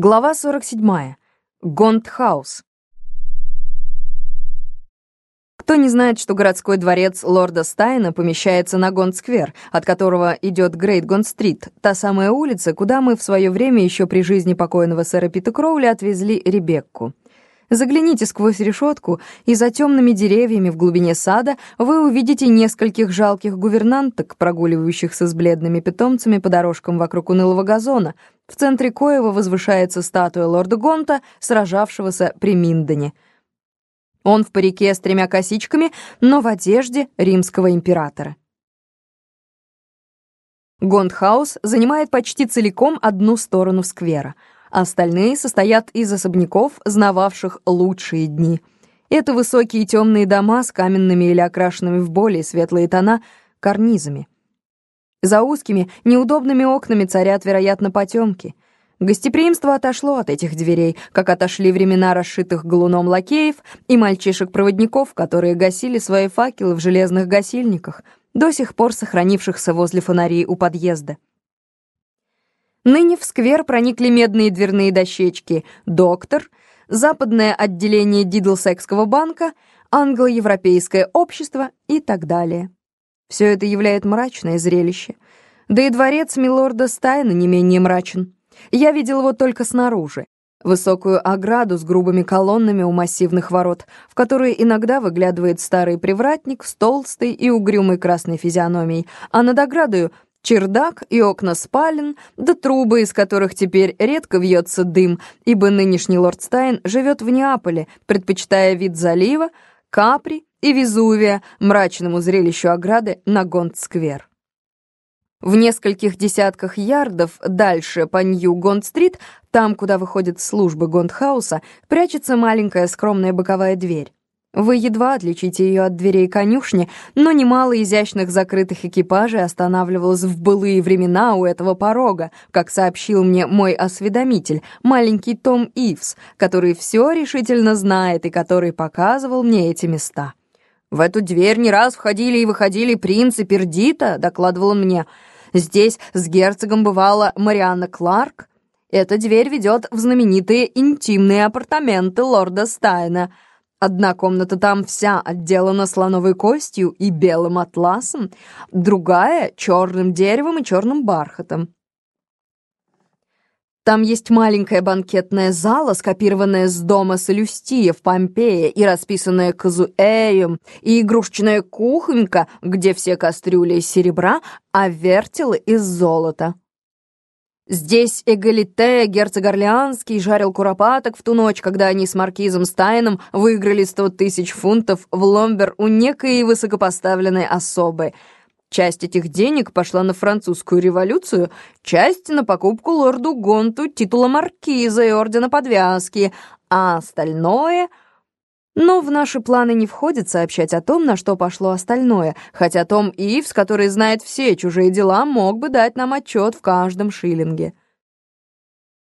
Глава 47. Гонт-Хаус. Кто не знает, что городской дворец лорда Стайна помещается на Гонт-сквер, от которого идет Грейт-Гонт-стрит, та самая улица, куда мы в свое время еще при жизни покойного сэра Пита Кроули отвезли Ребекку. Загляните сквозь решетку, и за темными деревьями в глубине сада вы увидите нескольких жалких гувернанток, прогуливающихся с бледными питомцами по дорожкам вокруг унылого газона, в центре коего возвышается статуя лорда Гонта, сражавшегося при Миндоне. Он в парике с тремя косичками, но в одежде римского императора. Гонтхаус занимает почти целиком одну сторону сквера — Остальные состоят из особняков, знававших лучшие дни. Это высокие темные дома с каменными или окрашенными в более светлые тона карнизами. За узкими, неудобными окнами царят, вероятно, потемки. Гостеприимство отошло от этих дверей, как отошли времена расшитых галуном лакеев и мальчишек-проводников, которые гасили свои факелы в железных гасильниках, до сих пор сохранившихся возле фонарей у подъезда. Ныне в сквер проникли медные дверные дощечки «Доктор», западное отделение Дидлсекского банка, англо-европейское общество и так далее. Все это являет мрачное зрелище. Да и дворец милорда Стайна не менее мрачен. Я видел его только снаружи. Высокую ограду с грубыми колоннами у массивных ворот, в которые иногда выглядывает старый привратник с толстой и угрюмой красной физиономией, а над оградою чердак и окна спален, да трубы, из которых теперь редко вьется дым, ибо нынешний лорд Стайн живет в Неаполе, предпочитая вид залива, Капри и Везувия мрачному зрелищу ограды на Гонт-сквер. В нескольких десятках ярдов дальше по Нью-Гонт-стрит, там, куда выходят службы Гонт-Хауса, прячется маленькая скромная боковая дверь. Вы едва отличите ее от дверей конюшни, но немало изящных закрытых экипажей останавливалось в былые времена у этого порога, как сообщил мне мой осведомитель, маленький Том Ивс, который все решительно знает и который показывал мне эти места. «В эту дверь не раз входили и выходили принцы Пердита», — докладывал мне. «Здесь с герцогом бывала Марианна Кларк. Эта дверь ведет в знаменитые интимные апартаменты лорда Стайна». Одна комната там вся отделана слоновой костью и белым атласом, другая — черным деревом и черным бархатом. Там есть маленькая банкетная зала, скопированная с дома Солюстия в Помпее и расписанная казуэем, и игрушечная кухонька, где все кастрюли из серебра, а вертелы из золота. Здесь Эгалите, герцог Орлеанский, жарил куропаток в ту ночь, когда они с маркизом Стайном выиграли сто тысяч фунтов в ломбер у некой высокопоставленной особы. Часть этих денег пошла на французскую революцию, часть — на покупку лорду Гонту титула маркиза и ордена подвязки, а остальное — но в наши планы не входит сообщать о том, на что пошло остальное, хотя Том Ивс, который знает все чужие дела, мог бы дать нам отчет в каждом шиллинге.